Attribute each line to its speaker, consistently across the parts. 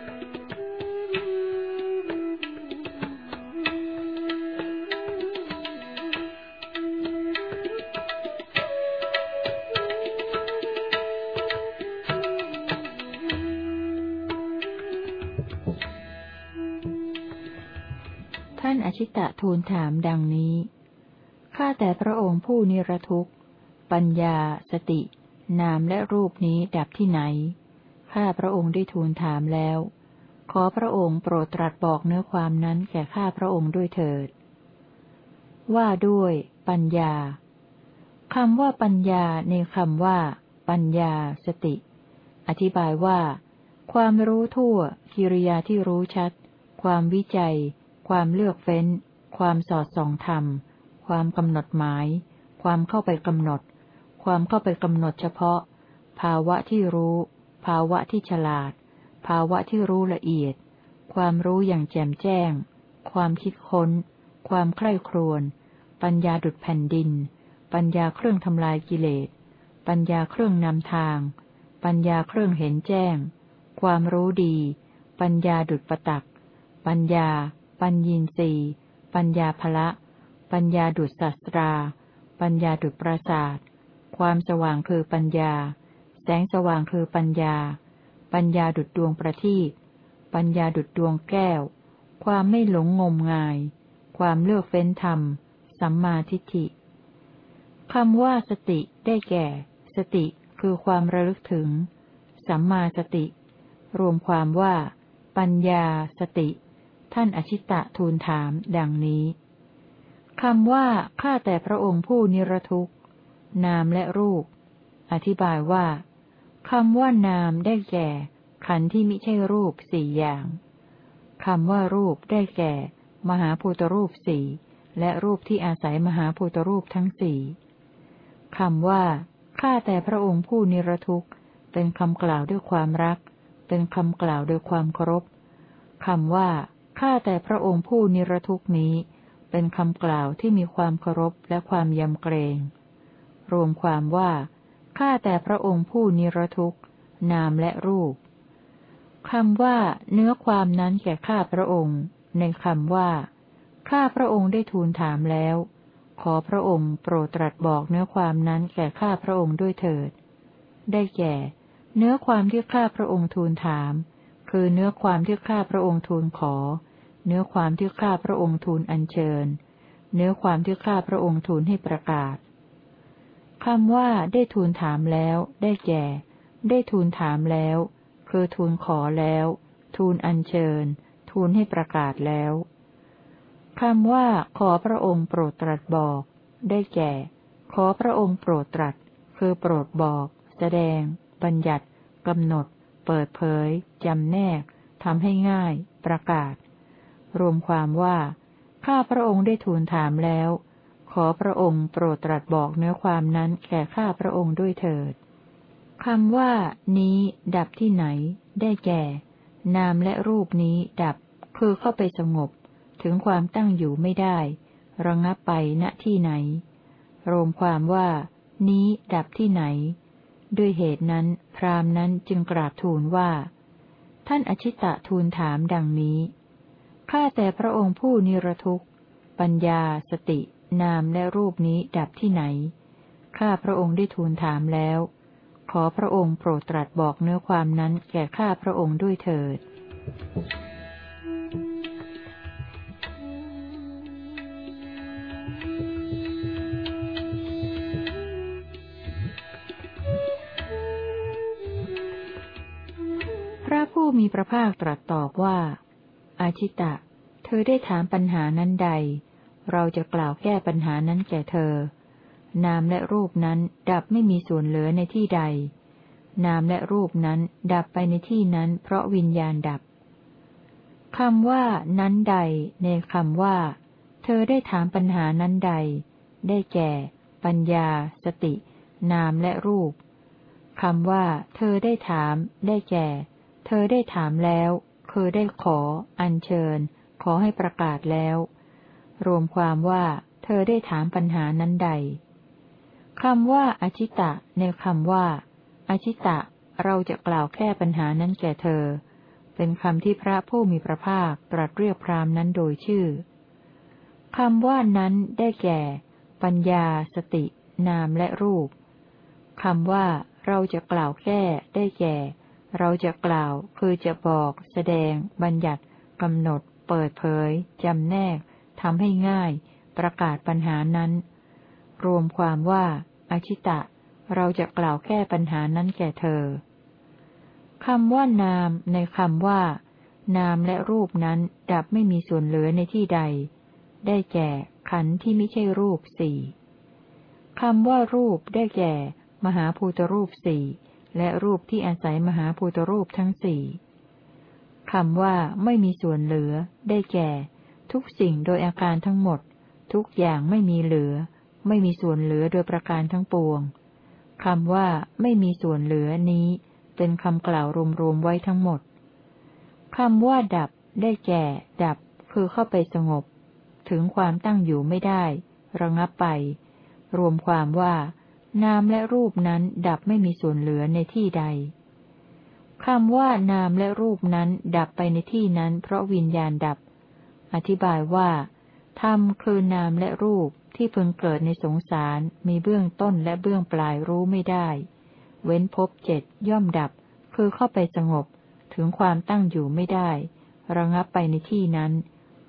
Speaker 1: ท่านอชิตะทูลถามดังนี้ ข้าแต่พระองค์ผู้นิรทุกข์ ปัญญา สติ นามและรูปนี้ดับที่ไหน ข้าพระองค์ได้ทูลถามแล้ว ขอพระองค์โปรดตรัสบอกเนื้อความนั้นแก่ข้าพระองค์ด้วยเถิด ว่าด้วย ปัญญาคำว่าปัญญาในคำว่า ปัญญา สติ อธิบายว่า ความรู้ทั่ว กิริยาที่รู้ชัด ความวิจัย ความเลือกเฟ้น ความสอดส่องธรรม ความกำหนดหมาย ความเข้าไปกำหนด ความเข้าไปกำหนดเฉพาะ ภาวะที่รู้ ภาวะที่ฉลาด ภาวะที่รู้ละเอียด ความรู้อย่างแจ่มแจ้ง ความคิดค้น ความใคร่ครวญ ปัญญาดุดแผ่นดิน ปัญญาเครื่องทำลายกิเลส ปัญญาเครื่องนำทาง ปัญญาเครื่องเห็นแจ้ง ความรู้ดี ปัญญาดุดประตัก ปัญญา ปัญญีสีปัญญาภละ ปัญญาดุดศัสตรา ปัญญาดุดปราศาสความสว่างคือปัญญา แสงสว่างคือปัญญา ปัญญาดุดดวงประทีปปัญญาดุดดวงแก้ว ความไม่หลงงมงาย ความเลือกเฟ้นธรรม สัมมาทิฏฐิคำว่าสติได้แก่ สติคือความระลึกถึง สัมมาสติ รวมความว่า ปัญญาสติ ท่านอชิตะทูลถามดังนี้คำว่า ข้าแต่พระองค์ผู้นิรทุกข์ นามและรูป อธิบายว่า คำว่านามได้แก่ ขันธ์ที่มิใช่รูปสี่อย่างคำว่ารูปได้แก่ มหาภูตรูปสี่และรูปที่อาศัยมหาภูตรูปทั้งสี่คำว่า ข้าแต่พระองค์ผู้นิรทุกข์ เป็นคำกล่าวด้วยความรัก เป็นคำกล่าวโดยความเคารพคำว่า ข้าแต่พระองค์ผู้นิรทุกข์นี้ เป็นคำกล่าวที่มีความเคารพและความยำเกรง รวมความว่า ข้าแต่พระองค์ผู้นิรทุกข์ นามและรูปคำว่า เนื้อความนั้นแก่ข้าพระองค์ ในคำว่า ข้าพระองค์ได้ทูลถามแล้ว ขอพระองค์โปรดตรัสบอกเนื้อความนั้นแก่ข้าพระองค์ด้วยเถิด ได้แก่ เนื้อความที่ข้าพระองค์ทูลถาม คือเนื้อความที่ข้าพระองค์ทูลขอ เนื้อความที่ข้าพระองค์ทูลอัญเชิญ เนื้อความที่ข้าพระองค์ทูลให้ประกาศ คำว่าได้ทูลถามแล้ว ได้แก่ ได้ทูลถามแล้ว คือทูลขอแล้ว ทูลอัญเชิญ ทูลให้ประกาศแล้วคำว่า ขอพระองค์โปรดตรัสบอก ได้แก่ ขอพระองค์โปรดตรัส คือโปรดบอก แสดง บัญญัติกำหนด เปิดเผยจำแนกทำให้ง่าย ประกาศ รวมความว่า ข้าพระองค์ได้ทูลถามแล้ว อพระองค์โปรดตรัสบอกเนื้อความนั้นแก่ข้าพระองค์ด้วยเถิดคำว่า นี้ ดับที่ไหน ได้แก่ นามและรูปนี้ ดับ คือเข้าไปสงบ ถึงความตั้งอยู่ไม่ได้ ระงับไปณที่ไหน รวมความว่า นี้ ดับที่ไหน ด้วยเหตุนั้น พรามนั้นจึงกราบทูลว่า ท่านอชิตะทูลถามดังนี้ข้าแต่พระองค์ผู้นิรทุกข์ ปัญญา สติ นามและรูปนี้ดับที่ไหน ข้าพระองค์ได้ทูลถามแล้ว ขอพระองค์โปรดตรัสบอกเนื้อความนั้นแก่ข้าพระองค์ด้วยเถิด Thank you. ผู้มีพระภาคตรัสตอบว่า อาชิตะ เธอได้ถามปัญหานั้นใด เราจะกล่าวแก้ปัญหานั้นแก่เธอ นามและรูปนั้นดับไม่มีส่วนเหลือในที่ใด นามและรูปนั้นดับไปในที่นั้นเพราะวิญญาณดับคำว่า นั้นใด ในคำว่า เธอได้ถามปัญหานั้นใด ได้แก่ ปัญญา สติ นามและรูปคำว่า เธอได้ถาม ได้แก่ เธอได้ถามแล้วคือได้ขอ อัญเชิญ ขอให้ประกาศแล้ว รวมความว่า เธอได้ถามปัญหานั้นใดคำว่าอชิตะ ในคำว่าอชิตะ เราจะกล่าวแค่ปัญหานั้นแก่เธอ เป็นคำที่พระผู้มีพระภาคตรัสเรียกพรามนั้นโดยชื่อคำว่านั้นได้แก่ ปัญญา สติ นามและรูปคำว่า เราจะกล่าวแค่ได้แก่ เราจะกล่าวคือจะบอก แสดง บัญญัติกำหนด เปิดเผยจำแนก ทำให้ง่าย ประกาศปัญหานั้น รวมความว่าอาชิตะ เราจะกล่าวแก้ปัญหานั้นแก่เธอคำว่านามในคำว่า นามและรูปนั้นดับไม่มีส่วนเหลือในที่ใด ได้แก่ ขันธ์ที่ไม่ใช่รูปสี่คำว่ารูปได้แก่ มหาภูตรูปสี่และรูปที่อาศัยมหาภูตรูปทั้งสี่คำว่าไม่มีส่วนเหลือ ได้แก่ ทุกสิ่งโดยอาการทั้งหมด ทุกอย่างไม่มีเหลือ ไม่มีส่วนเหลือโดยประการทั้งปวงคำว่าไม่มีส่วนเหลือนี้ เป็นคำกล่าวรวมๆไว้ทั้งหมดคำว่าดับ ได้แก่ ดับ คือเข้าไปสงบ ถึงความตั้งอยู่ไม่ได้ ระงับไป รวมความว่า นามและรูปนั้นดับไม่มีส่วนเหลือในที่ใดคำว่านามและรูปนั้นดับไปในที่นั้น เพราะวิญญาณดับ อธิบายว่าธรรมคือนามและรูปที่พึงเกิดในสงสารมีเบื้องต้นและเบื้องปลายรู้ไม่ได้ เว้นภพเจ็ดย่อมดับ คือเข้าไปสงบ ถึงความตั้งอยู่ไม่ได้ ระงับไปในที่นั้น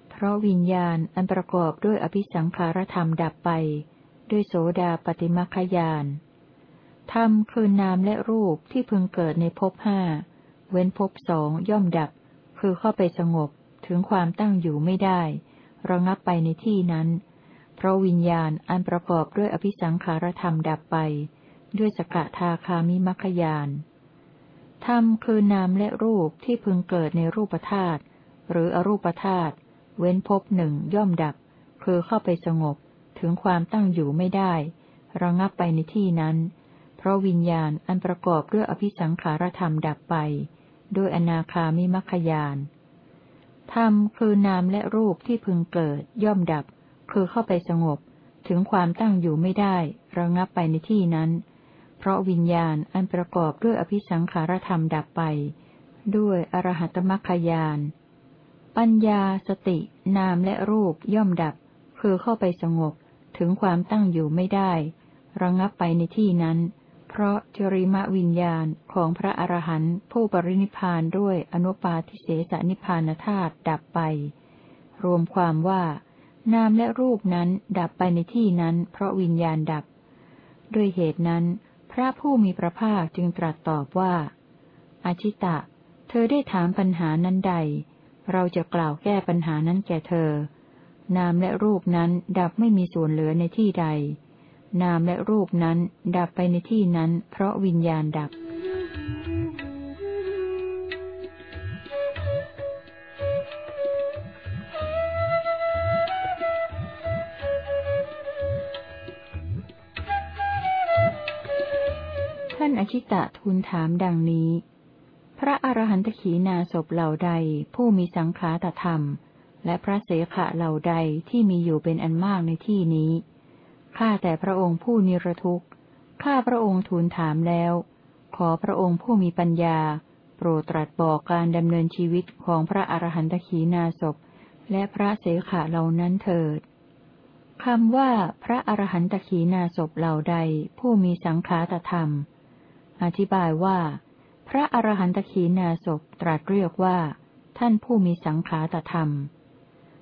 Speaker 1: เพราะวิญญาณอันประกอบด้วยอภิสังขารธรรมดับไป ด้วยโสดาปฏิมัคยานธรรมคือนามและรูปที่พึงเกิดในภพห้าเว้นภพสองย่อมดับ คือเข้าไปสงบ ถึงความตั้งอยู่ไม่ได้ ระงับไปในที่นั้น เพราะวิญญาณอันประกอบด้วยอภิสังขารธรรมดับไป ด้วยสกทาคามิมัคยานธรรมคือนามและรูปที่พึงเกิดในรูปธาตุหรืออรูปธาตุเว้นภพหนึ่งย่อมดับ คือเข้าไปสงบถึงความตั้งอยู่ไม่ได้ ระงับไปในที่นั้น เพราะวิญญาณอันประกอบด้วยอภิสังขารธรรมดับไป ด้วยอนาคามิมัคยาน ธรรมคือนามและรูปที่พึงเกิด ย่อมดับ คือเข้าไปสงบ ถึงความตั้งอยู่ไม่ได้ ระงับไปในที่นั้น เพราะวิญญาณอันประกอบด้วยอภิสังขารธรรมดับไป ด้วยอรหัตมัคคยาน ปัญญาสติ นามและรูปย่อมดับ คือเข้าไปสงบ ถึงความตั้งอยู่ไม่ได้ ระงับไปในที่นั้น เพราะจริมวิญญาณของพระอรหันต์ผู้ปรินิพานด้วยอนุปาทิเสสนิพานธาตุดับไป รวมความว่า นามและรูปนั้นดับไปในที่นั้น เพราะวิญญาณดับ ด้วยเหตุนั้น พระผู้มีพระภาคจึงตรัสตอบว่า อาชิตะ เธอได้ถามปัญหานั้นใด เราจะกล่าวแก้ปัญหานั้นแก่เธอ นามและรูปนั้นดับไม่มีส่วนเหลือในที่ใด นามและรูปนั้น ดับไปในที่นั้น เพราะวิญญาณดับท่านอชิตะทูลถามดังนี้ พระอรหันตขีนาศพเหล่าใดผู้มีสังขารธรรม และพระเสขะเหล่าใดที่มีอยู่เป็นอันมากในที่นี้ ข้าแต่พระองค์ผู้นิรทุกข์ ข้าพระองค์ทูลถามแล้ว ขอพระองค์ผู้มีปัญญา โปรดตรัสบอกการดำเนินชีวิตของพระอรหันตขีนาศพ และพระเสขะเหล่านั้นเถิดคำว่าพระอรหันตขีนาศพเหล่าใดผู้มีสังขารธรรม อธิบายว่า พระอรหันตขีนาศพตรัสเรียกว่า ท่านผู้มีสังขารตธรรม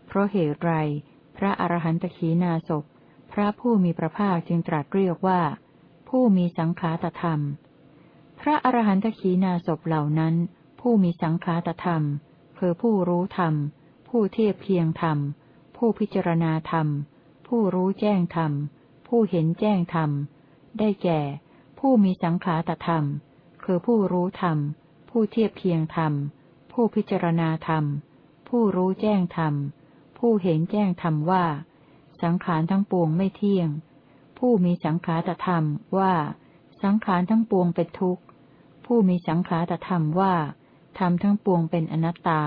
Speaker 1: เพราะเหตุไรพระอรหันตขีนาศพ พระผู้มีพระภาคจึงตรัสเรียกว่า ผู้มีสังขารตธรรม พระอรหันตขีนาศพเหล่านั้น ผู้มีสังขารตธรรมคือผู้รู้ธรรม ผู้เทียบเพียงธรรม ผู้พิจารณาธรรม ผู้รู้แจ้งธรรม ผู้เห็นแจ้งธรรม ได้แก่ ผู้มีสังขารธรรม คือผู้รู้ธรรม ผู้เทียบเพียงธรรม ผู้พิจารณาธรรม ผู้รู้แจ้งธรรม ผู้เห็นแจ้งธรรมว่า สังขารทั้งปวงไม่เที่ยง ผู้มีสังขารธรรมว่า สังขารทั้งปวงเป็นทุกข์ ผู้มีสังขารธรรมว่าธรรมทั้งปวงเป็นอนัตตา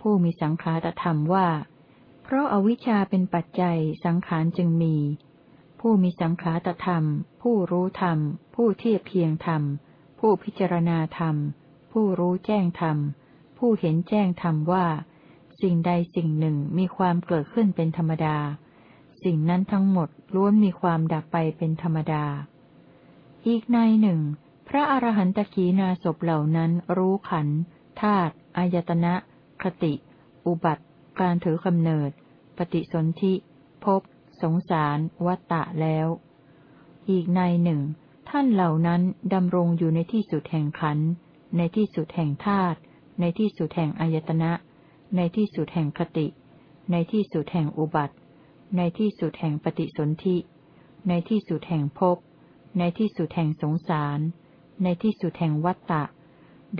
Speaker 1: ผู้มีสังขารธรรมว่า เพราะอาวิชชาเป็นปัจจัยสังขารจึงมี ผู้มีสังขารธรรม ผู้รู้ธรรม ผู้เทียบเพียงธรรม ผู้พิจารณาธรรม ผู้รู้แจ้งธรรม ผู้เห็นแจ้งธรรมว่า สิ่งใดสิ่งหนึ่งมีความเกิดขึ้นเป็นธรรมดา สิ่งนั้นทั้งหมดล้วนมีความดับไปเป็นธรรมดา อีกในหนึ่ง พระอรหันตขีนาศพเหล่านั้นรู้ขันธาตุอายตนะ คติ อุบัติ การถือกำเนิด ปฏิสนธิภพสงสาร วัตตะแล้ว อีกในหนึ่ง ท่านเหล่านั้นดำรงอยู่ในที่สุดแห่งขัน ในที่สุดแห่งธาตุในที่สุดแห่งอายตนะ ในที่สุดแห่งคติ ในที่สุดแห่งอุบัติ ในที่สุดแห่งปฏิสนธิ ในที่สุดแห่งภพ ในที่สุดแห่งสงสาร ในที่สุดแห่งวัตตะ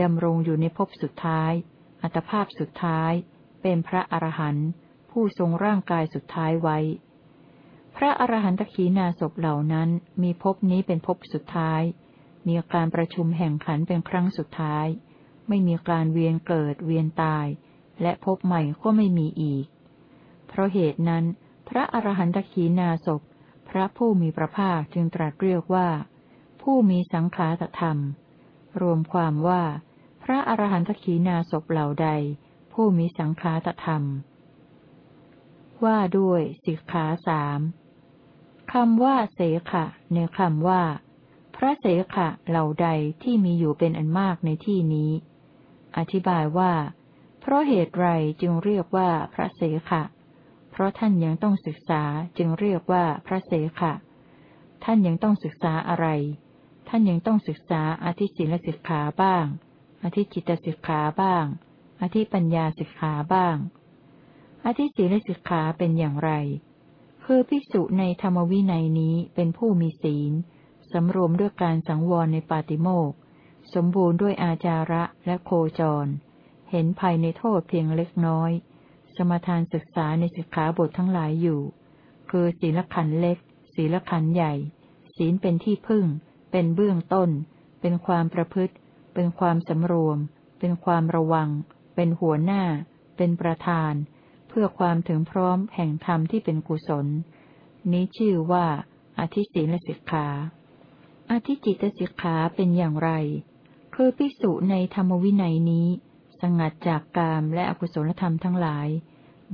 Speaker 1: ดำรงอยู่ในภพสุดท้าย อัตภาพสุดท้าย เป็นพระอรหันต์ผู้ทรงร่างกายสุดท้ายไว้ พระอรหันตขีนาศพเหล่านั้นมีภพนี้เป็นภพสุดท้าย มีการประชุมแห่งขันเป็นครั้งสุดท้าย ไม่มีการเวียนเกิดเวียนตาย และภพใหม่ก็ไม่มีอีก เพราะเหตุนั้น พระอรหันตขีนาศพพระผู้มีพระภาคจึงตรัสเรียกว่า ผู้มีสังขารธรรม รวมความว่า พระอรหันตขีนาศพเหล่าใด ผู้มีสังขารธรรม ว่าด้วยสิกขาสามคำว่าเสขะในคำว่า พระเสขะเหล่าใดที่มีอยู่เป็นอันมากในที่นี้ อธิบายว่า เพราะเหตุไรจึงเรียกว่าพระเสขะ เพราะท่านยังต้องศึกษาจึงเรียกว่าพระเสขะ ท่านยังต้องศึกษาอะไร ท่านยังต้องศึกษาอธิศิลสิกขาบ้าง อธิจิตสิกขาบ้าง อธิปัญญาสิกขาบ้าง อธิศิลสิกขาเป็นอย่างไร คือภิกษุในธรรมวินัยนี้เป็นผู้มีศีล สำรวมด้วยการสังวรในปาติโมกสมบูรณ์ด้วยอาจาระและโคจร เห็นภัยในโทษเพียงเล็กน้อย สมทานศึกษาในสิกขาบททั้งหลายอยู่ คือศีลขันเล็ก ศีลขันใหญ่ ศีลเป็นที่พึ่ง เป็นเบื้องต้น เป็นความประพฤติ เป็นความสำรวม เป็นความระวัง เป็นหัวหน้า เป็นประธาน เพื่อความถึงพร้อมแห่งธรรมที่เป็นกุศล นี้ชื่อว่า อธิศีลสิกขาอธิจิตสิกขาเป็นอย่างไร คือพิสุในธรรมวินัยนี้ สงัดจากกามและอกุศลธรรมทั้งหลาย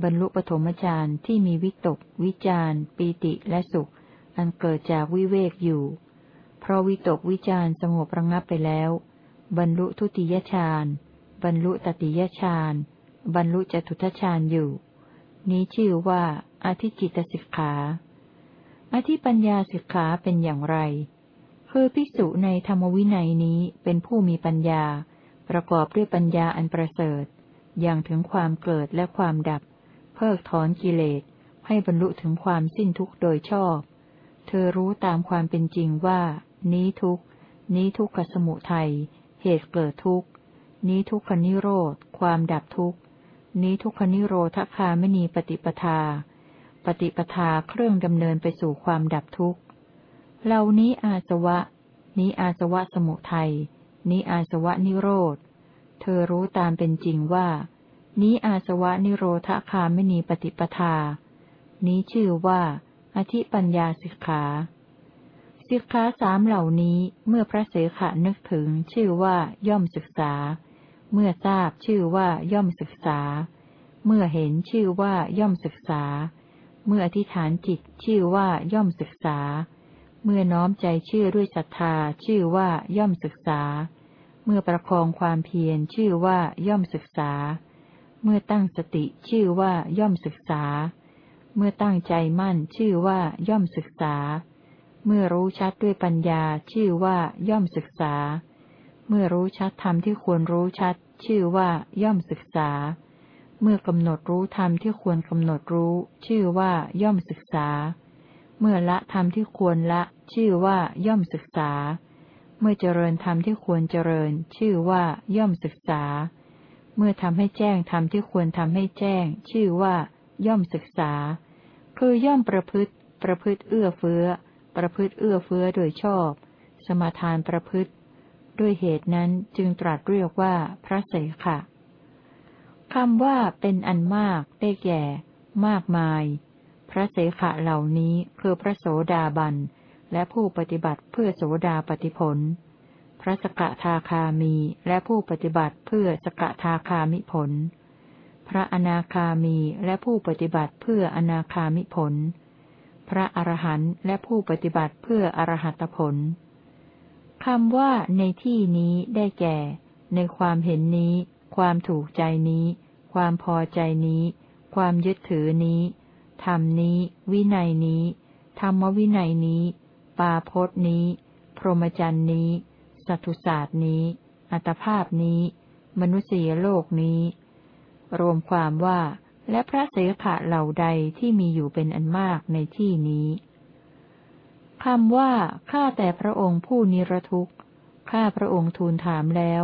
Speaker 1: บรรลุปฐมฌานที่มีวิตก วิจารปีติและสุข อันเกิดจากวิเวกอยู่ เพราะวิตกวิจารสงบระงับไปแล้ว บรรลุทุติยฌานบรรลุตติยฌานบรรลุจตุทชฌานอยู่ นี้ชื่อว่า อธิจิตสิกขา อธิปัญญาสิกขาเป็นอย่างไร คือภิกษุในธรรมวินัยนี้เป็นผู้มีปัญญา ประกอบด้วยปัญญาอันประเสริฐ อย่างถึงความเกิดและความดับ เพิกถอนกิเลส ให้บรรลุถึงความสิ้นทุกข์โดยชอบ เธอรู้ตามความเป็นจริงว่า นี้ทุกนี้ทุกขสมุทัย เหตุเกิดทุกนี้ทุกขนิโรธ ความดับทุกข์นี้ทุกขนิโรธคาไม่มีปฏิปทา ปฏิปทาเครื่องดำเนินไปสู่ความดับทุกข์ เหล่านี้อาสวะ นี้อาสวะสมุทัย นี้อาสวะนิโรธ เธอรู้ตามเป็นจริงว่า นี้อาสวะนิโรธคาไม่มีปฏิปทา นี้ชื่อว่า อธิปัญญาสิกขาสิกขาสามเหล่านี้เมื่อพระเสขะนึกถึงชื่อว่าย่อมศึกษา เมื่อทราบชื่อว่าย่อมศึกษา เมื่อเห็นชื่อว่าย่อมศึกษา เมื่ออธิษฐานจิตชื่อว่าย่อมศึกษา เมื่อน้อมใจเชื่อด้วยศรัทธาชื่อว่าย่อมศึกษา เมื่อประคองความเพียรชื่อว่าย่อมศึกษา เมื่อตั้งสติชื่อว่าย่อมศึกษา เมื่อตั้งใจมั่นชื่อว่าย่อมศึกษา เมื่อรู้ชัดด้วยปัญญาชื่อว่าย่อมศึกษา เมื่อรู้ชัดธรรมที่ควรรู้ชัด ชื่อว่าย่อมศึกษา เมื่อกำหนดรู้ธรรมที่ควรกำหนดรู้ ชื่อว่าย่อมศึกษา เมื่อละธรรมที่ควรละ ชื่อว่าย่อมศึกษา เมื่อเจริญธรรมที่ควรเจริญ ชื่อว่าย่อมศึกษา เมื่อทำให้แจ้งธรรมที่ควรทำให้แจ้ง ชื่อว่าย่อมศึกษา คือย่อมประพฤติ ประพฤติเอื้อเฟื้อ ประพฤติเอื้อเฟื้อโดยชอบ สมาทานประพฤติ ด้วยเหตุนั้นจึงตรัสเรียกว่าพระเสขะคำว่าเป็นอันมากได้แก่ มากมาย พระเสขะเหล่านี้คือพระโสดาบัน และผู้ปฏิบัติเพื่อโสดาปฏิผลพพระสกทาคามีและผู้ปฏิบัติเพื่อสกทาคามิผล พระอนาคามีและผู้ปฏิบัติเพื่ออนาคามิผล พระอรหันต์และผู้ปฏิบัติเพื่ออรหัตผลคำว่าในที่นี้ได้แก่ ในความเห็นนี้ ความถูกใจนี้ ความพอใจนี้ ความยึดถือนี้ ธรรมนี้ วินัยนี้ ธรรมวินัยนี้ ปาพจนี้ พรหมจรรย์นี้ สัตุศาสตร์นี้ อัตภาพนี้ มนุษยโลกนี้ รวมความว่าและพระเสขะเหล่าใดที่มีอยู่เป็นอันมากในที่นี้คำว่า ข้าแต่พระองค์ผู้นิรทุกข์ ข้าพระองค์ทูลถามแล้ว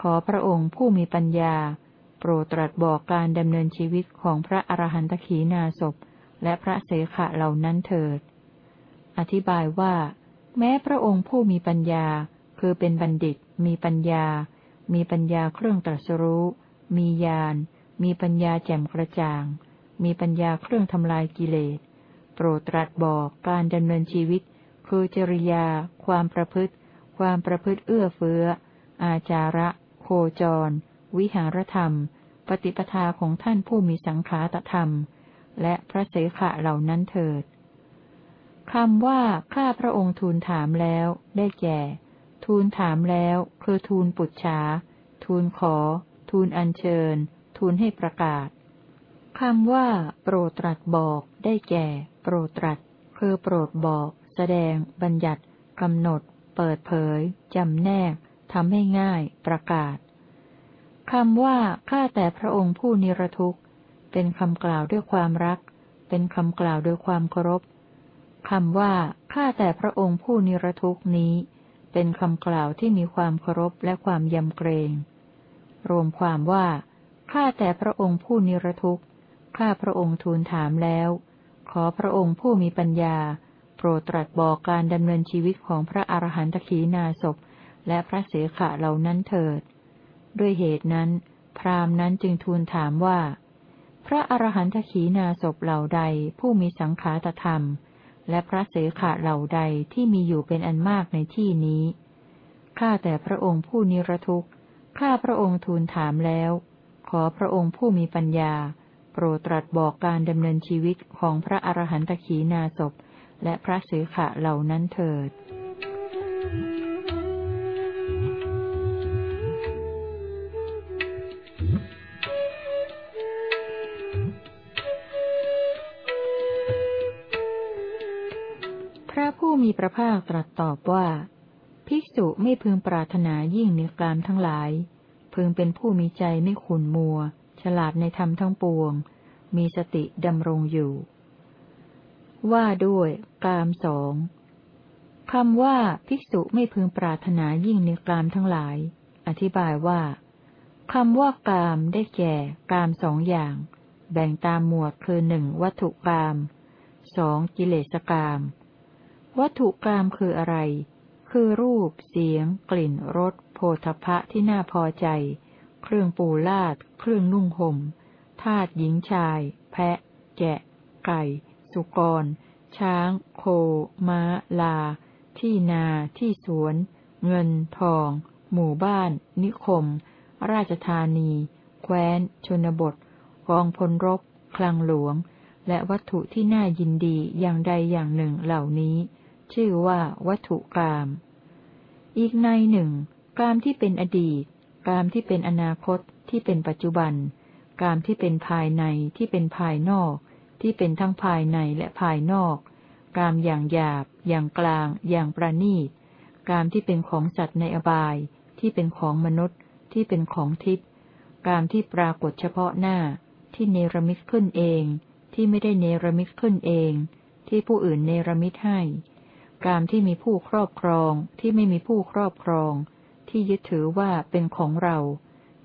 Speaker 1: ขอพระองค์ผู้มีปัญญา โปรดตรัสบอกการดำเนินชีวิตของพระอรหันตขีนาศพ และพระเสขะเหล่านั้นเถิด อธิบายว่า แม้พระองค์ผู้มีปัญญา คือเป็นบัณฑิต มีปัญญา มีปัญญาเครื่องตรัสรู้ มีญาณ มีปัญญาแจ่มกระจ่าง มีปัญญาเครื่องทำลายกิเลส โปรดตรัสบอกการดำเนินชีวิต คือจริยา ความประพฤติ ความประพฤติเอื้อเฟื้อ อาจาระ โคจร วิหารธรรม ปฏิปทาของท่านผู้มีสังขารธรรม และพระเสขะเหล่านั้นเถิดคำว่าข้าพระองค์ทูลถามแล้ว ได้แก่ ทูลถามแล้ว คือทูลปุจฉาทูลขอ ทูลอัญเชิญ ทูลให้ประกาศคำว่า โปรดตรัสบอก ได้แก่ โปรดตรัส คือโปรดบอก แสดง บัญญัติกำหนด เปิดเผยจำแนกทำให้ง่าย ประกาศคำว่าข้าแต่พระองค์ผู้นิรทุกข์ เป็นคำกล่าวด้วยความรัก เป็นคำกล่าวด้วยความเคารพคำว่า ข้าแต่พระองค์ผู้นิรทุกนี้ เป็นคำกล่าวที่มีความเคารพและความยำเกรง รวมความว่า ข้าแต่พระองค์ผู้นิรทุกข์ข้าพระองค์ทูลถามแล้ว ขอพระองค์ผู้มีปัญญา โปรดตรัสบอกการดำเนินชีวิตของพระอรหันตขีนาศพและพระเสขะเหล่านั้นเถิด ด้วยเหตุนั้น พราหมณ์นั้นจึงทูลถามว่า พระอรหันตขีนาศพเหล่าใดผู้มีสังขารธรรม และพระเสขะเหล่าใดที่มีอยู่เป็นอันมากในที่นี้ ข้าแต่พระองค์ผู้นิรทุกข์ ข้าพระองค์ทูลถามแล้ว ขอพระองค์ผู้มีปัญญา โปรดตรัสบอกการดำเนินชีวิตของพระอรหันตขีนาศพและพระเสขะเหล่านั้นเถิด มีพระภาคตรัสตอบว่า ภิกษุไม่พึงปรารถนายิ่งในกลามทั้งหลาย พึงเป็นผู้มีใจไม่ขุนมัว ฉลาดในธรรมทั้งปวง มีสติดำรงอยู่ ว่าด้วย กามสองคำว่าภิกษุไม่พึงปรารถนายิ่งในกามทั้งหลาย อธิบายว่าคำว่ากามได้แก่กามสองอย่าง แบ่งตามหมวดคือหนึ่งวัตถุกามสองกิเลสกาม วัตถุกามคืออะไร คือรูป เสียง กลิ่น รสโพธพะที่น่าพอใจ เครื่องปูลาด เครื่องนุ่งหม่ม ทาตหญิงชาย แพะ แกะ ไก่ สุกร ช้าง โค ม้า ลา ที่นา ที่สวน เงิน ทอง หมู่บ้าน นิคม ราชธานี แคว้น ชนบท กองพลรบ คลังหลวง และวัตถุที่น่ายินดีอย่างใดอย่างหนึ่งเหล่านี้ ชื่อว่าวัตถุกรรมอีกในหนึ่งกรรมที่เป็นอดีตกามที่เป็นอนาคตที่เป็นปัจจุบันกามที่เป็นภายในที่เป็นภายนอก ที่เป็นทั้งภายในและภายนอกกามอย่างหยาบ อย่างกลาง อย่างประณีตกามที่เป็นของสัตว์ในอบาย ที่เป็นของมนุษย์ ที่เป็นของทิพย์กามที่ปรากฏเฉพาะหน้า ที่เนรมิตขึ้นเอง ที่ไม่ได้เนรมิตขึ้นเอง ที่ผู้อื่นเนรมิตให้ กามที่มีผู้ครอบครอง ที่ไม่มีผู้ครอบครอง ที่ยึดถือว่าเป็นของเรา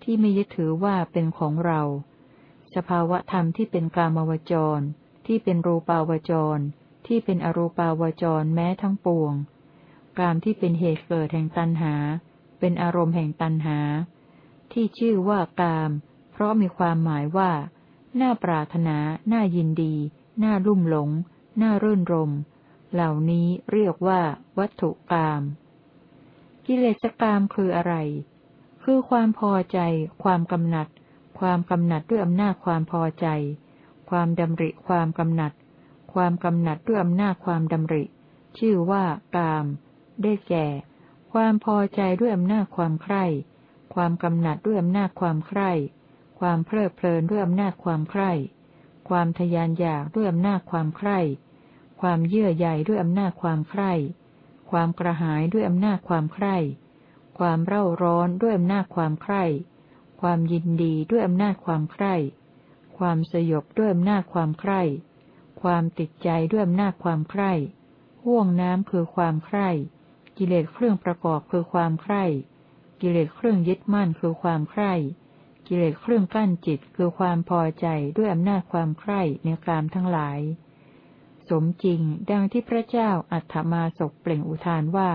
Speaker 1: ที่ไม่ยึดถือว่าเป็นของเรา สภาวะธรรมที่เป็นกามวจร ที่เป็นรูปาวจร ที่เป็นอรูปาวจรแม้ทั้งปวง กามที่เป็นเหตุเกิดแห่งตัณหา เป็นอารมณ์แห่งตัณหา ที่ชื่อว่ากาม เพราะมีความหมายว่า น่าปรารถนา น่ายินดี น่ารุ่มหลง น่ารื่นรม เหล่านี้เรียกว่า วัตถุกาม กิเลสกามคืออะไร คือความพอใจ ความกำหนัด ความกำหนัดด้วยอำนาจความพอใจ ความดำริความกำหนัด ความกำหนัดด้วยอำนาจความดำริ ชื่อว่ากาม ได้แก่ ความพอใจด้วยอำนาจความใคร่ ความกำหนัดด้วยอำนาจความใคร่ ความเพลิดเพลินด้วยอำนาจความใคร่ ความทยานอยากด้วยอำนาจความใคร่ ความเยื่อใยด้วยอำนาจความใคร่ ความกระหายด้วยอำนาจความใคร่ ความเร่าร้อนด้วยอำนาจความใคร่ ความยินดีด้วยอำนาจความใคร่ ความสยบด้วยอำนาจความใคร่ ความติดใจด้วยอำนาจความใคร่ ห่วงน้ำคือความใคร่ กิเลสเครื่องประกอบคือความใคร่ กิเลสเครื่องยึดมั่นคือความใคร่ กิเลสเครื่องกั้นจิตคือความพอใจด้วยอำนาจความใคร่ในกามทั้งหลาย สมจริง ดังที่พระเจ้าอัฏฐมาศกเปล่งอุทานว่า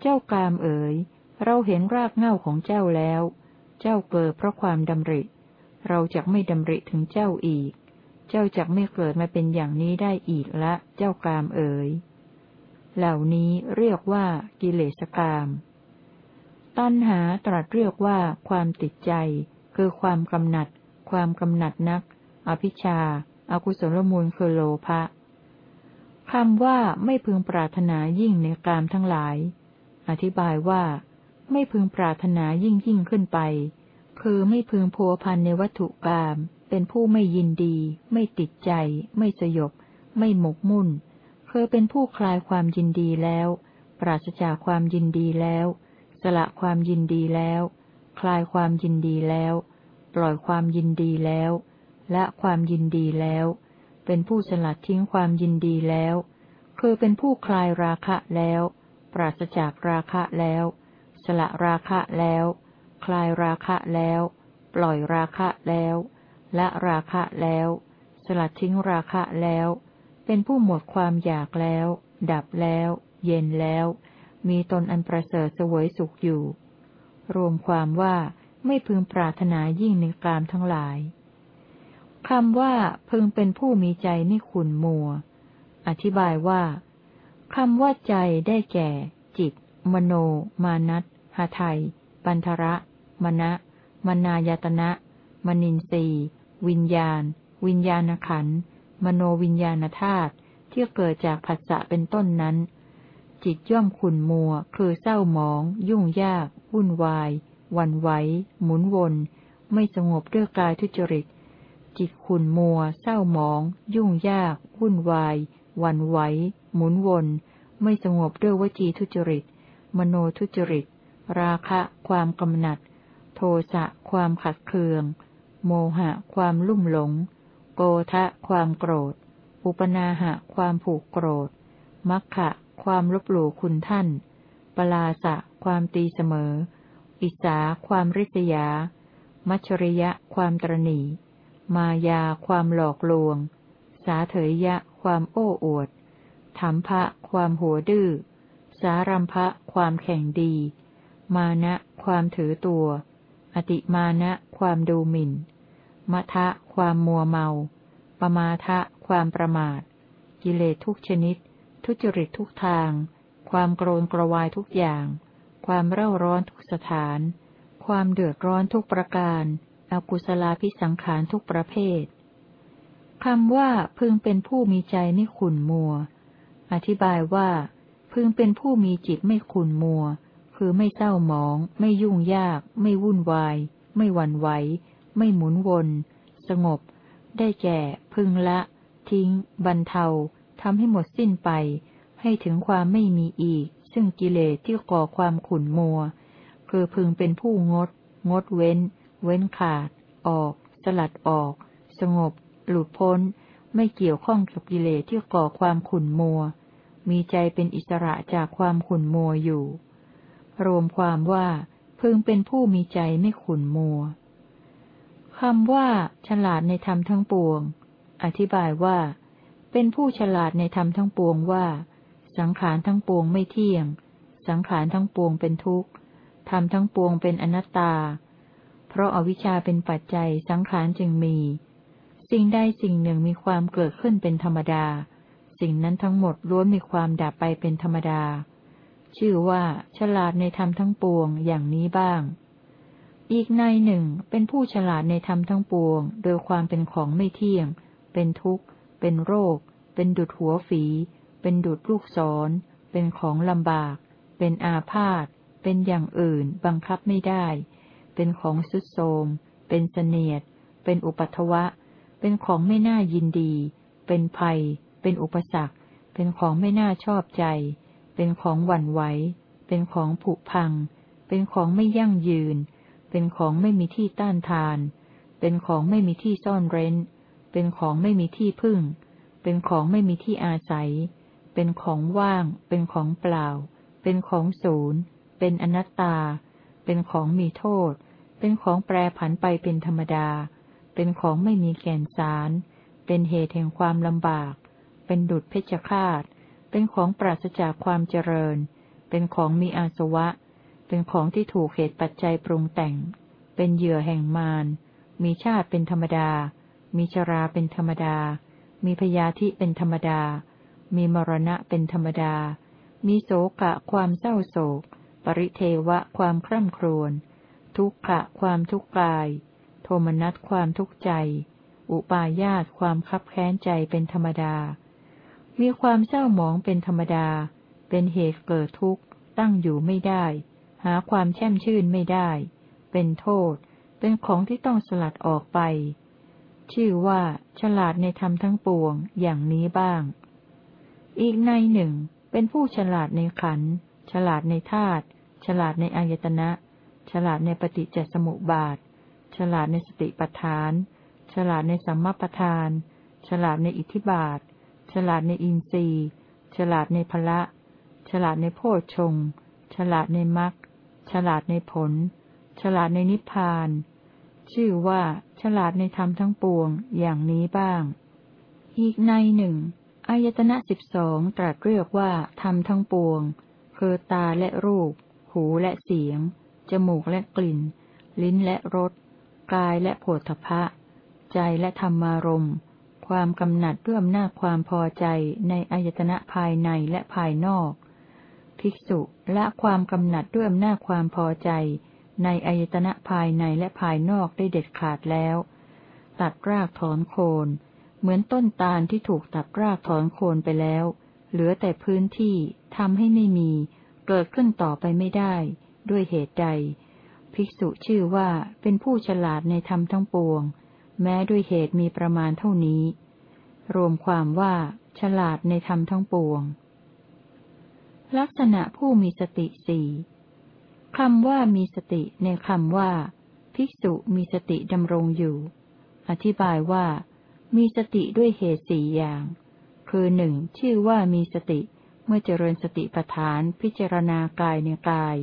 Speaker 1: เจ้ากามเอ๋ย เราเห็นรากเหง้าของเจ้าแล้ว เจ้าเกิดเพราะความดำริ เราจะไม่ดำริถึงเจ้าอีก เจ้าจะไม่เกิดมาเป็นอย่างนี้ได้อีกละ เจ้ากามเอ๋ย เหล่านี้เรียกว่ากิเลสกาม ตัณหาตรัสเรียกว่าความติดใจ คือความกำหนัด ความกำหนัดนัก อภิชาอากุศลมูลคือโลภะ คำว่าไม่พึงปรารถนายิ่งในกามทั้งหลาย อธิบายว่า ไม่พึงปรารถนายิ่งยิ่งขึ้นไป คือไม่พึงพัวพันในวัตถุกาม เป็นผู้ไม่ยินดี ไม่ติดใจ ไม่สยบ ไม่หมกมุ่น คือเป็นผู้คลายความยินดีแล้ว ปราศจากความยินดีแล้ว สละความยินดีแล้ว คลายความยินดีแล้ว ปล่อยความยินดีแล้ว และความยินดีแล้ว เป็นผู้สลัดทิ้งความยินดีแล้ว คือเป็นผู้คลายราคะแล้ว ปราศจากราคะแล้ว สละราคะแล้ว คลายราคะแล้ว ปล่อยราคะแล้ว ละราคะแล้ว สลัดทิ้งราคะแล้ว เป็นผู้หมดความอยากแล้ว ดับแล้ว เย็นแล้ว มีตนอันประเสริฐสวยสุขอยู่ รวมความว่าไม่พึงปรารถนายิ่งในกามทั้งหลาย คำว่าพึงเป็นผู้มีใจไม่ขุนมัว อธิบายว่าคำว่าใจได้แก่ จิต มโน มานัตหาไทยปันทระมณะมนายตนะ มนินทรีวิญญาณ วิญญาณขัน มโนวิญญาณธาตุที่เกิดจากผัสสะเป็นต้นนั้น จิตย่อมขุนมัว คือเศร้าหมอง ยุ่งยาก วุ่นวาย วันไหว หมุนวน ไม่สงบด้วยกายทุจริต จิตขุนมัว เศร้าหมอง ยุ่งยาก วุ่นวาย วันไหว หมุนวน ไม่สงบด้วยวจีทุจริต มโนทุจริต ราคะ ความกำหนัด โทสะ ความขัดเคือง โมหะ ความลุ่มหลง โกทะ ความโกรธ อุปนาหะ ความผูกโกรธ มัคคะความลบหลู่คุณท่าน ปลาสะ ความตีเสมอ อิสา ความริษยา มัชริยะ ความตรณี มายาความหลอกลวง สาเถยยะ ความโอ้อวดถมภะความหัวดื้อ สารัมภะความแข่งดี มานะ ความถือตัว อติมานะ ความดูหมิ่นมะทะ ความมัวเมา ปมาทะ ความประมาท กิเลสทุกชนิด ทุจริตทุกทาง ความโกรนกระวายทุกอย่าง ความเร่าร้อนทุกสถาน ความเดือดร้อนทุกประการ อกุศลาพิสังขารทุกประเภทคำว่าพึงเป็นผู้มีใจไม่ขุนมัว อธิบายว่า พึงเป็นผู้มีจิตไม่ขุนมัว คือไม่เศร้าหมอง ไม่ยุ่งยาก ไม่วุ่นวาย ไม่หวั่นไหว ไม่หมุนวน สงบ ได้แก่ พึงละ ทิ้ง บรรเทาทำให้หมดสิ้นไป ให้ถึงความไม่มีอีก ซึ่งกิเลสที่ก่อความขุนมัว คือพึงเป็นผู้งด งดเว้น เว้นขาด ออก สลัดออก สงบ หลุดพ้น ไม่เกี่ยวข้องกับกิเลสที่ก่อความขุ่นมัว มีใจเป็นอิสระจากความขุ่นมัวอยู่ รวมความว่าพึงเป็นผู้มีใจไม่ขุ่นมัวคำว่า ฉลาดในธรรมทั้งปวง อธิบายว่า เป็นผู้ฉลาดในธรรมทั้งปวงว่า สังขารทั้งปวงไม่เที่ยง สังขารทั้งปวงเป็นทุกข์ธรรมทั้งปวงเป็นอนัตตา เพราะอาวิชชาเป็นปัจจัยสังขารจึงมี สิ่งใดสิ่งหนึ่งมีความเกิดขึ้นเป็นธรรมดา สิ่งนั้นทั้งหมดล้วนมีความดับไปเป็นธรรมดา ชื่อว่า ฉลาดในธรรมทั้งปวงอย่างนี้บ้าง อีกในหนึ่งเป็นผู้ฉลาดในธรรมทั้งปวง โดยความเป็นของไม่เที่ยง เป็นทุกข์ เป็นโรค เป็นดุดหัวฝี เป็นดุดลูกศร เป็นของลำบาก เป็นอาพาธเป็นอย่างอื่น บังคับไม่ได้ เป็นของสุดโทมเป็นเสนียด เป็นอุปัทวะ เป็นของไม่น่ายินดี เป็นภัย เป็นอุปสรรค เป็นของไม่น่าชอบใจ เป็นของหวั่นไหว เป็นของผุพัง เป็นของไม่ยั่งยืน เป็นของไม่มีที่ต้านทาน เป็นของไม่มีที่ซ่อนเร้น เป็นของไม่มีที่พึ่ง เป็นของไม่มีที่อาศัย เป็นของว่าง เป็นของเปล่า เป็นของศูนย์ เป็นอนัตตา เป็นของมีโทษ เป็นของแปรผันไปเป็นธรรมดา เป็นของไม่มีแก่นสาร เป็นเหตุแห่งความลำบาก เป็นดุจเพชฌฆาต เป็นของปราศจากความเจริญ เป็นของมีอาสวะ เป็นของที่ถูกเหตุปัจจัยปรุงแต่ง เป็นเหยื่อแห่งมาร มีชาติเป็นธรรมดา มีชราเป็นธรรมดา มีพยาธิเป็นธรรมดา มีมรณะเป็นธรรมดา มีโศกะความเศร้าโศก ปริเทวะความคร่ำครวญ ทุกขะความทุกข์กาย โทมนัสความทุกข์ใจ อุปาญาตความคับแค้นใจเป็นธรรมดา มีความเศร้าหมองเป็นธรรมดา เป็นเหตุเกิดทุกข์ ตั้งอยู่ไม่ได้ หาความแช่มชื่นไม่ได้ เป็นโทษ เป็นของที่ต้องสลัดออกไป ชื่อว่า ฉลาดในธรรมทั้งปวง อย่างนี้บ้าง อีกในหนึ่ง เป็นผู้ฉลาดในขัน ฉลาดในธาตุ ฉลาดในอายตนะ ฉลาดในปฏิจจสมุปบาท ฉลาดในสติปัฏฐาน ฉลาดในสัมมาปัฏฐาน ฉลาดในอิทธิบาท ฉลาดในอินทรีย์ ฉลาดในพละ ฉลาดในโพชฌงฉลาดในมรรค ฉลาดในผล ฉลาดในนิพพาน ชื่อว่า ฉลาดในธรรมทั้งปวง อย่างนี้บ้าง อีกในหนึ่งอายตนะสิบสองตรัสเรียกว่าธรรมทั้งปวง คือตาและรูป หูและเสียง จมูกและกลิ่น ลิ้นและรส กายและโผฏฐพะใจและธรรมารมณ์ความกำหนัดด้วยอำนาจความพอใจในอายตนะภายในและภายนอก ภิกษุละความกำหนัดด้วยอำนาจความพอใจ ในอายตนะภายในและภายนอกได้เด็ดขาดแล้ว ตัดรากถอนโคน เหมือนต้นตาลที่ถูกตัดรากถอนโคนไปแล้ว เหลือแต่พื้นที่ทำให้ไม่มี เกิดขึ้นต่อไปไม่ได้ ด้วยเหตุใด ภิกษุชื่อว่าเป็นผู้ฉลาดในธรรมทั้งปวง แม้ด้วยเหตุมีประมาณเท่านี้ รวมความว่า ฉลาดในธรรมทั้งปวง ลักษณะผู้มีสติสี่คำว่ามีสติในคำว่า ภิกษุมีสติดำรงอยู่ อธิบายว่า มีสติด้วยเหตุสี่อย่าง คือหนึ่งชื่อว่ามีสติเมื่อเจริญสติปัฏฐานพิจารณากายในกาย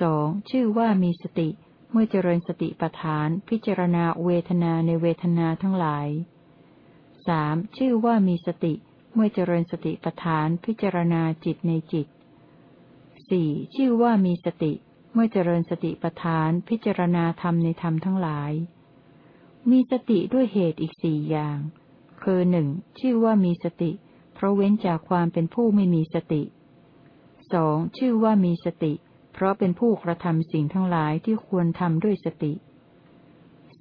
Speaker 1: สองชื่อว่ามีสติ เมื่อเจริญสติปัฏฐาน พิจารณาเวทนาในเวทนาทั้งหลายสามชื่อว่ามีสติ เมื่อเจริญสติปัฏฐานพิจารณาจิตในจิตสี่ชื่อว่ามีสติ เมื่อเจริญสติปัฏฐานพิจารณาธรรมในธรรมทั้งหลาย มีสติด้วยเหตุอีกสี่อย่าง คือหนึ่งชื่อว่ามีสติ เพราะเว้นจากความเป็นผู้ไม่มีสติสองชื่อว่ามีสติเพราะเป็นผู้กระทำสิ่งทั้งหลายที่ควรทำด้วยสติ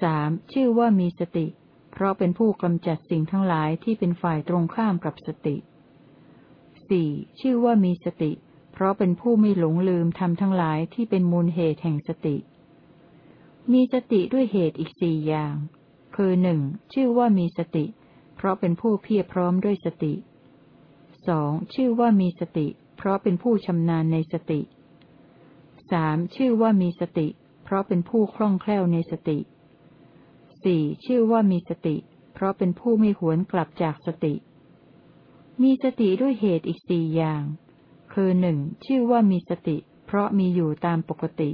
Speaker 1: สามชื่อว่ามีสติ เพราะเป็นผู้กำจัดสิ่งทั้งหลายที่เป็นฝ่ายตรงข้ามกับสติสี่ชื่อว่ามีสติ เพราะเป็นผู้ไม่หลงลืมทำทั้งหลายที่เป็นมูลเหตุแห่งสติ มีสติด้วยเหตุอีกสี่อย่าง คือหนึ่งชื่อว่ามีสติ เพราะเป็นผู้เพียรพร้อมด้วยสติสองชื่อว่ามีสติ เพราะเป็นผู้ชำนาญในสติ สามชื่อว่ามีสติ เพราะเป็นผู้คล่องแคล่วในสติสี่ชื่อว่ามีสติ เพราะเป็นผู้ไม่หวนกลับจากสติ มีสติด้วยเหตุอีกสี่อย่าง คือหนึ่งชื่อว่ามีสติ เพราะมีอยู่ตามปกติ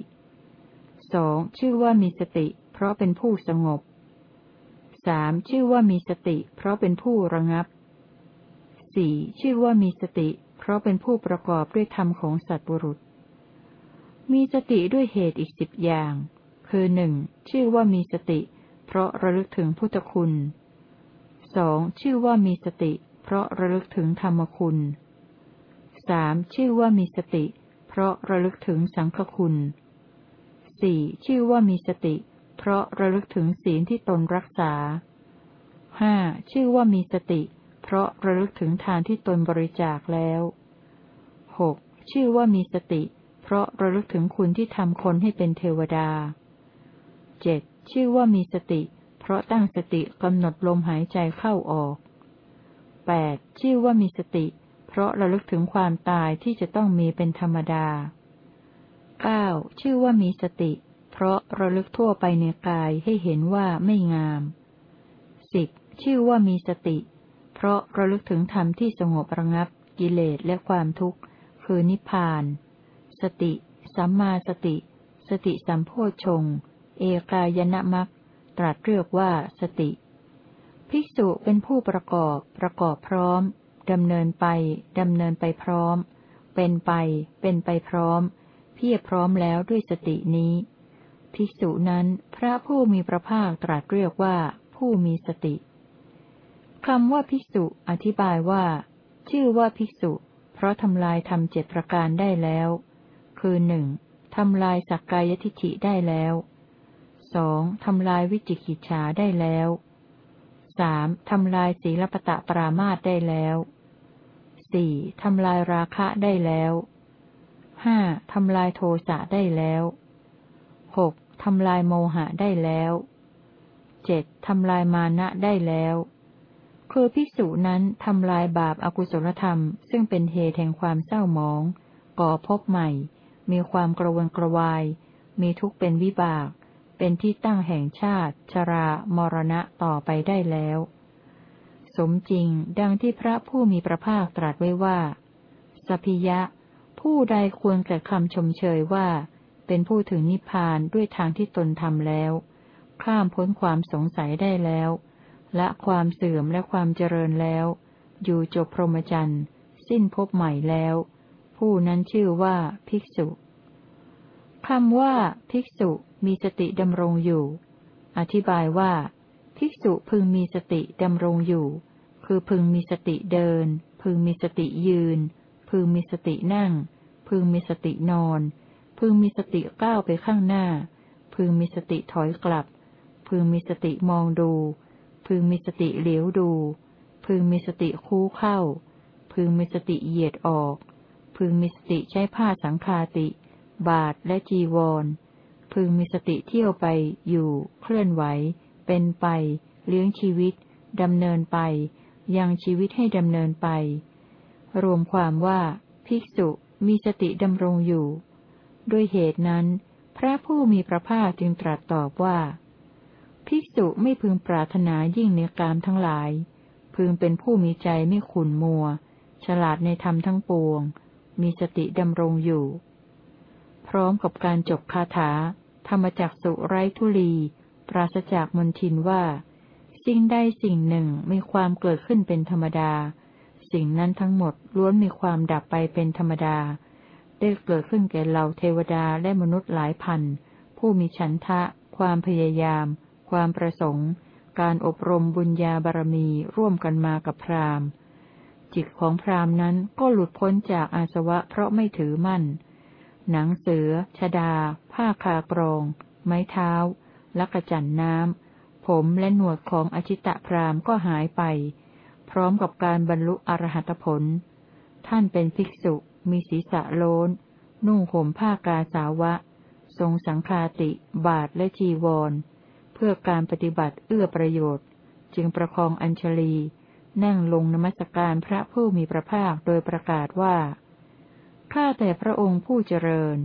Speaker 1: สองชื่อว่ามีสติ เพราะเป็นผู้สงบสามชื่อว่ามีสติ เพราะเป็นผู้ระงับสี่ชื่อว่ามีสติ เพราะเป็นผู้ประกอบด้วยธรรมของสัตว์บุรุษ มีสติด้วยเหตุอีกสิบอย่าง คือหนึ่งชื่อว่ามีสติ เพราะระลึกถึงพุทธคุณสองชื่อว่ามีสติ เพราะระลึกถึงธรรมคุณสามชื่อว่ามีสติ เพราะระลึกถึงสังฆคุณสี่ชื่อว่ามีสติ เพราะระลึกถึงศีลที่ตนรักษาห้าชื่อว่ามีสติ เพราะระลึกถึงทานที่ตนบริจาคแล้วหกชื่อว่ามีสติเพราะระลึกถึงคุณที่ทำคนให้เป็นเทวดาเจ็ดชื่อว่ามีสติ เพราะตั้งสติกำหนดลมหายใจเข้าออกแปดชื่อว่ามีสติ เพราะระลึกถึงความตายที่จะต้องมีเป็นธรรมดาเก้าชื่อว่ามีสติ เพราะระลึกทั่วไปในกายให้เห็นว่าไม่งามสิบชื่อว่ามีสติ เพราะระลึกถึงธรรมที่สงบระงับ กิเลสและความทุกข์ คือนิพพาน สติ สัมมาสติ สติสัมโพชง เอกายนะมักตรัสเรียกว่าสติ ภิกษุเป็นผู้ประกอบ ประกอบพร้อมดำเนินไปดำเนินไปพร้อม เป็นไป เป็นไปพร้อม เพียบพร้อมแล้วด้วยสตินี้ ภิกษุนั้นพระผู้มีพระภาคตรัสเรียกว่าผู้มีสติคำว่าภิกษุอธิบายว่า ชื่อว่าภิกษุ เพราะทำลายทำเจ็ดประการได้แล้ว คือหนึ่งทำลายสักกายทิฐิได้แล้วสองทำลายวิจิกิจฉาได้แล้วสามทำลายศีลปตะปรามาตได้แล้วสี่ทำลายราคะได้แล้วห้าทำลายโทสะได้แล้วหกทำลายโมหะได้แล้วเจ็ดทำลายมานะได้แล้ว คือพิสูจนั้นทำลายบาปอากุศลธรรม ซึ่งเป็นเหตุแห่งความเศร้าหมอง ก่อพบใหม่ มีความกระวนกระวาย มีทุกข์เป็นวิบาก เป็นที่ตั้งแห่งชาติ ชรา มรณะต่อไปได้แล้ว สมจริงดังที่พระผู้มีพระภาคตรัสไว้ว่า สพิยะ ผู้ใดควรแก่คำชมเชยว่า เป็นผู้ถึงนิพพานด้วยทางที่ตนทำแล้ว ข้ามพ้นความสงสัยได้แล้วและความเสื่อมและความเจริญแล้ว อยู่จบพรหมจรรย์ สิ้นพบใหม่แล้ว ผู้นั้นชื่อว่าภิกษุคำว่า ภิกษุมีสติดำรงอยู่ อธิบายว่า ภิกษุพึงมีสติดำรงอยู่ คือพึงมีสติเดิน พึงมีสติยืน พึงมีสตินั่ง พึงมีสตินอน พึงมีสติก้าวไปข้างหน้า พึงมีสติถอยกลับ พึงมีสติมองดู พึงมีสติเหลียวดู พึงมีสติคู่เข้า พึงมีสติเหยียดออก พึงมีสติใช้ผ้าสังคาติ บาทและจีวร พึงมีสติเที่ยวไปอยู่ เคลื่อนไหว เป็นไป เลี้ยงชีวิตดำเนินไป ยังชีวิตให้ดำเนินไป รวมความว่าภิกษุมีสติดำรงอยู่ ด้วยเหตุนั้น พระผู้มีพระภาคจึงตรัสตอบว่า ภิกษุไม่พึงปรารถนายิ่งในกามทั้งหลาย พึงเป็นผู้มีใจไม่ขุนมัว ฉลาดในธรรมทั้งปวง มีสติดำรงอยู่ พร้อมกับการจบคาถา ธรรมจักสุไร้ทุลี ปราศจากมนทินว่า สิ่งใดสิ่งหนึ่งมีความเกิดขึ้นเป็นธรรมดา สิ่งนั้นทั้งหมดล้วนมีความดับไปเป็นธรรมดา ได้เกิดขึ้นแก่เราเทวดาและมนุษย์หลายพัน ผู้มีฉันทะ ความพยายาม ความประสงค์ การอบรมบุญญาบารมีร่วมกันมากับพราม จิตของพราหมณ์นั้นก็หลุดพ้นจากอาสวะเพราะไม่ถือมั่น หนังเสือ ชดา ผ้าคากรอง ไม้เท้า ลักจันน้ำ ผมและหนวดของอชิตะพราหมณ์ก็หายไป พร้อมกับการบรรลุอรหัตผล ท่านเป็นภิกษุ มีศีรษะโลนนุ่งห่มผ้ากาสาวะ ทรงสังคาติ บาทและจีวรพื่อการปฏิบัติเอื้อประโยชน์ จึงประคองอัญชลี นั่งลงนมัสการพระผู้มีพระภาคโดยประกาศว่า ข้าแต่พระองค์ผู้เจริญ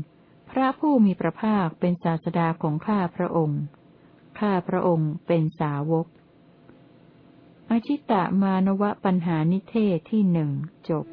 Speaker 1: พระผู้มีพระภาคเป็นศาสดาของข้าพระองค์ ข้าพระองค์เป็นสาวก อชิตะมานวะปัญหานิเทศที่หนึ่งจบ